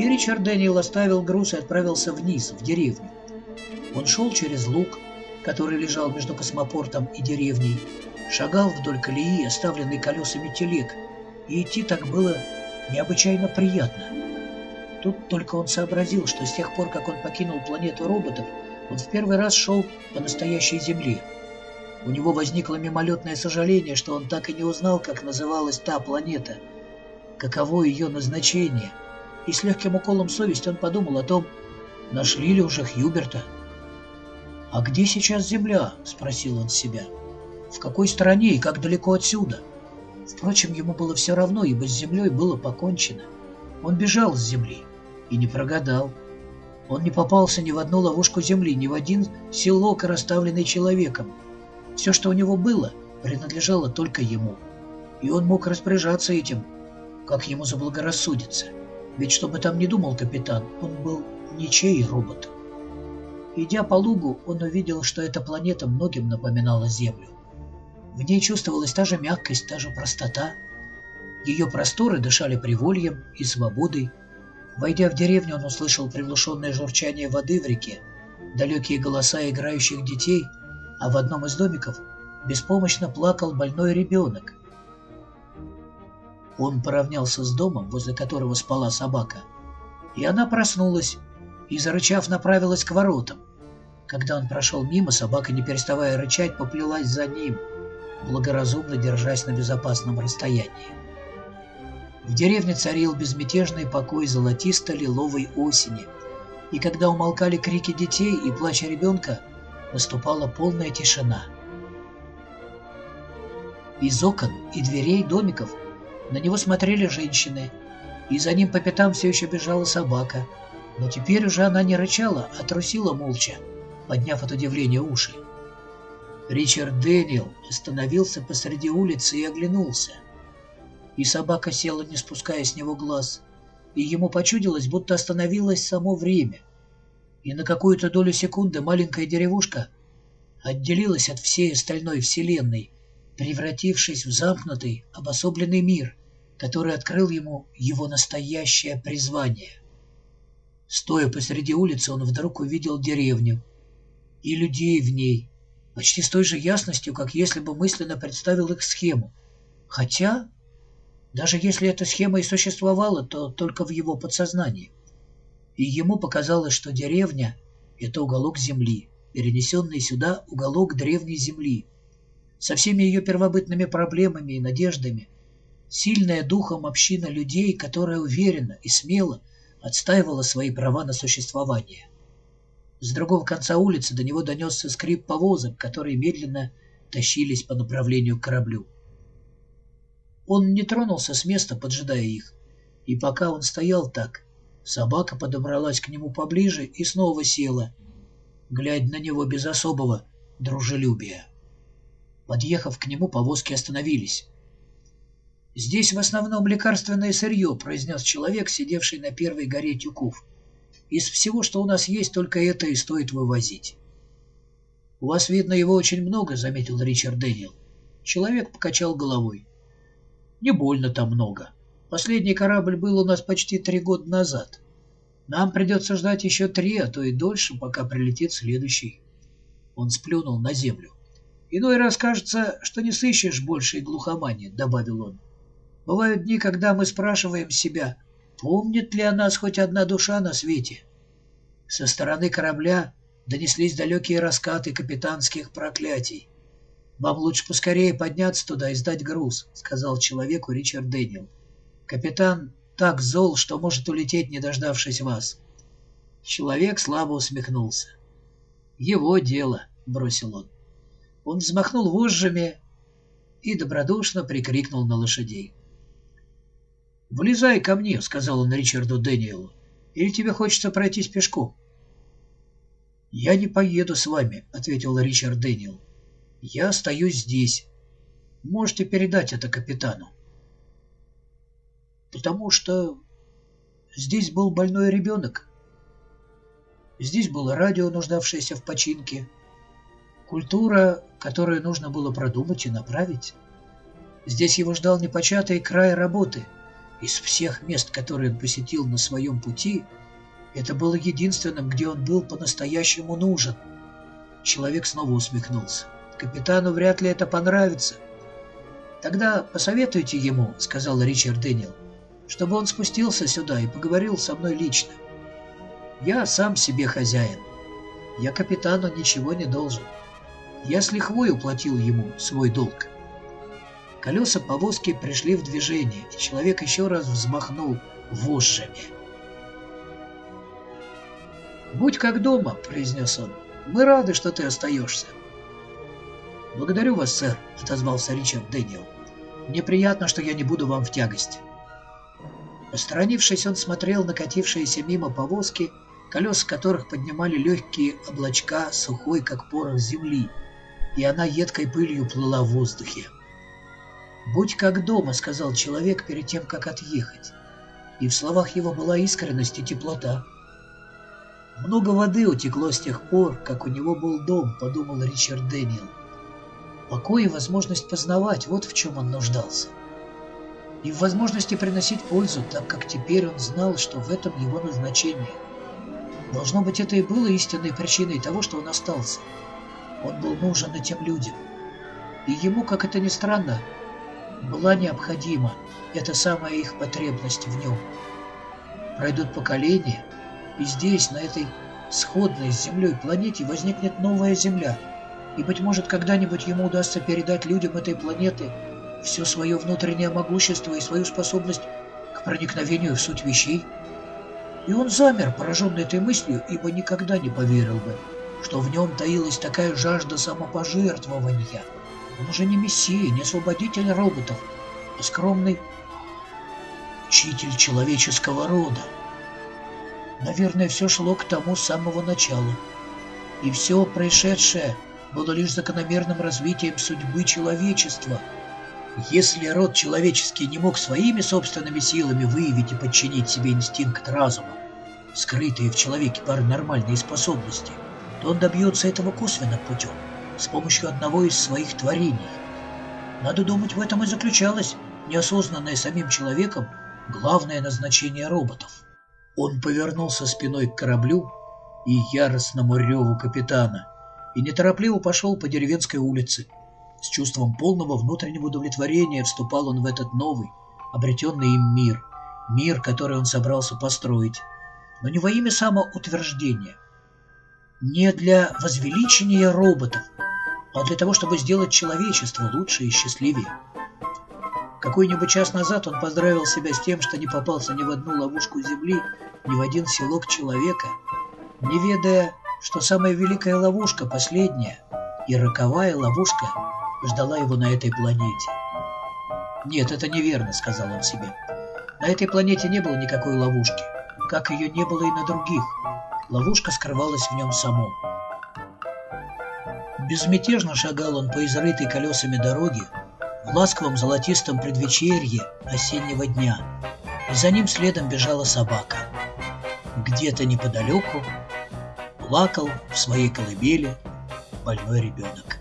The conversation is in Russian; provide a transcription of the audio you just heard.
И Ричард Дэниел оставил груз и отправился вниз, в деревню. Он шел через луг, который лежал между космопортом и деревней, шагал вдоль колеи, оставленной колесами телег, и идти так было необычайно приятно. Тут только он сообразил, что с тех пор, как он покинул планету роботов, он в первый раз шел по настоящей Земле. У него возникло мимолетное сожаление, что он так и не узнал, как называлась та планета, каково ее назначение. И с легким уколом совести он подумал о том, нашли ли уже Хьюберта. «А где сейчас Земля?» — спросил он себя. «В какой стране и как далеко отсюда?» Впрочем, ему было все равно, ибо с Землей было покончено. Он бежал с Земли и не прогадал. Он не попался ни в одну ловушку Земли, ни в один селок, расставленный человеком. Все, что у него было, принадлежало только ему. И он мог распоряжаться этим, как ему заблагорассудится. Ведь что бы там ни думал капитан, он был ничей робот. Идя по лугу, он увидел, что эта планета многим напоминала Землю. В ней чувствовалась та же мягкость, та же простота. Ее просторы дышали привольем и свободой. Войдя в деревню, он услышал приглушенное журчание воды в реке, далекие голоса играющих детей, а в одном из домиков беспомощно плакал больной ребенок. Он поравнялся с домом, возле которого спала собака, и она проснулась, и, зарычав, направилась к воротам. Когда он прошел мимо, собака, не переставая рычать, поплелась за ним, благоразумно держась на безопасном расстоянии. В деревне царил безмятежный покой золотисто-лиловой осени, и когда умолкали крики детей и плач ребенка, наступала полная тишина. Из окон и дверей домиков на него смотрели женщины, и за ним по пятам все еще бежала собака — но теперь уже она не рычала, а трусила молча, подняв от удивления уши. Ричард Дэниел остановился посреди улицы и оглянулся. И собака села, не спуская с него глаз, и ему почудилось, будто остановилось само время. И на какую-то долю секунды маленькая деревушка отделилась от всей остальной вселенной, превратившись в замкнутый, обособленный мир, который открыл ему его настоящее призвание. Стоя посреди улицы, он вдруг увидел деревню и людей в ней, почти с той же ясностью, как если бы мысленно представил их схему. Хотя, даже если эта схема и существовала, то только в его подсознании. И ему показалось, что деревня — это уголок земли, перенесенный сюда уголок древней земли, со всеми ее первобытными проблемами и надеждами, сильная духом община людей, которая уверенно и смело отстаивала свои права на существование. С другого конца улицы до него донесся скрип повозок, которые медленно тащились по направлению к кораблю. Он не тронулся с места, поджидая их, и пока он стоял так, собака подобралась к нему поближе и снова села, глядя на него без особого дружелюбия. Подъехав к нему, повозки остановились. «Здесь в основном лекарственное сырье», — произнес человек, сидевший на первой горе тюков. «Из всего, что у нас есть, только это и стоит вывозить». «У вас, видно, его очень много», — заметил Ричард Дэниел. Человек покачал головой. «Не больно там много. Последний корабль был у нас почти три года назад. Нам придется ждать еще три, а то и дольше, пока прилетит следующий». Он сплюнул на землю. «Иной раз кажется, что не сыщешь большей глухомани», — добавил он. Бывают дни, когда мы спрашиваем себя, помнит ли о нас хоть одна душа на свете. Со стороны корабля донеслись далекие раскаты капитанских проклятий. «Вам лучше поскорее подняться туда и сдать груз», — сказал человеку Ричард Дэниел. «Капитан так зол, что может улететь, не дождавшись вас». Человек слабо усмехнулся. «Его дело», — бросил он. Он взмахнул вожжами и добродушно прикрикнул на лошадей. «Влезай ко мне», — сказал он Ричарду Дэниелу. «Или тебе хочется пройтись пешком?» «Я не поеду с вами», — ответил Ричард Дэниел. «Я остаюсь здесь. Можете передать это капитану». «Потому что здесь был больной ребенок. Здесь было радио, нуждавшееся в починке, культура, которую нужно было продумать и направить. Здесь его ждал непочатый край работы — Из всех мест, которые он посетил на своем пути, это было единственным, где он был по-настоящему нужен. Человек снова усмехнулся. Капитану вряд ли это понравится. Тогда посоветуйте ему, сказал Ричард Дэниел, чтобы он спустился сюда и поговорил со мной лично. Я сам себе хозяин. Я капитану ничего не должен. Я с лихвой уплатил ему свой долг. Колеса повозки пришли в движение, и человек еще раз взмахнул вожжами. «Будь как дома», — произнес он. «Мы рады, что ты остаешься». «Благодарю вас, сэр», — отозвался Ричард Дэниел. «Мне приятно, что я не буду вам в тягость». Посторонившись, он смотрел на катившиеся мимо повозки, колеса которых поднимали легкие облачка сухой, как порох земли, и она едкой пылью плыла в воздухе. «Будь как дома», — сказал человек перед тем, как отъехать. И в словах его была искренность и теплота. «Много воды утекло с тех пор, как у него был дом», — подумал Ричард Дэниел. Покой и возможность познавать — вот в чем он нуждался. И в возможности приносить пользу, так как теперь он знал, что в этом его назначение. Должно быть, это и было истинной причиной того, что он остался. Он был нужен этим людям. И ему, как это ни странно, была необходима эта самая их потребность в нем. Пройдут поколения, и здесь, на этой сходной с Землей планете, возникнет новая Земля. И, быть может, когда-нибудь ему удастся передать людям этой планеты все свое внутреннее могущество и свою способность к проникновению в суть вещей. И он замер, пораженный этой мыслью, ибо никогда не поверил бы, что в нем таилась такая жажда самопожертвования. Он уже не мессия, не освободитель роботов, а скромный учитель человеческого рода. Наверное, все шло к тому с самого начала. И все происшедшее было лишь закономерным развитием судьбы человечества. Если род человеческий не мог своими собственными силами выявить и подчинить себе инстинкт разума, скрытые в человеке паранормальные способности, то он добьется этого косвенным путем, с помощью одного из своих творений. Надо думать, в этом и заключалось неосознанное самим человеком главное назначение роботов. Он повернулся спиной к кораблю и яростному реву капитана и неторопливо пошел по деревенской улице. С чувством полного внутреннего удовлетворения вступал он в этот новый, обретенный им мир, мир, который он собрался построить, но не во имя самоутверждения, не для возвеличения роботов, а для того, чтобы сделать человечество лучше и счастливее. Какой-нибудь час назад он поздравил себя с тем, что не попался ни в одну ловушку земли, ни в один селок человека, не ведая, что самая великая ловушка, последняя и роковая ловушка, ждала его на этой планете. «Нет, это неверно», — сказал он себе. «На этой планете не было никакой ловушки, как ее не было и на других. Ловушка скрывалась в нем самом». Безмятежно шагал он по изрытой колесами дороге, в ласковом золотистом предвечерье осеннего дня, и за ним следом бежала собака. Где-то неподалеку плакал в своей колыбели больной ребенок.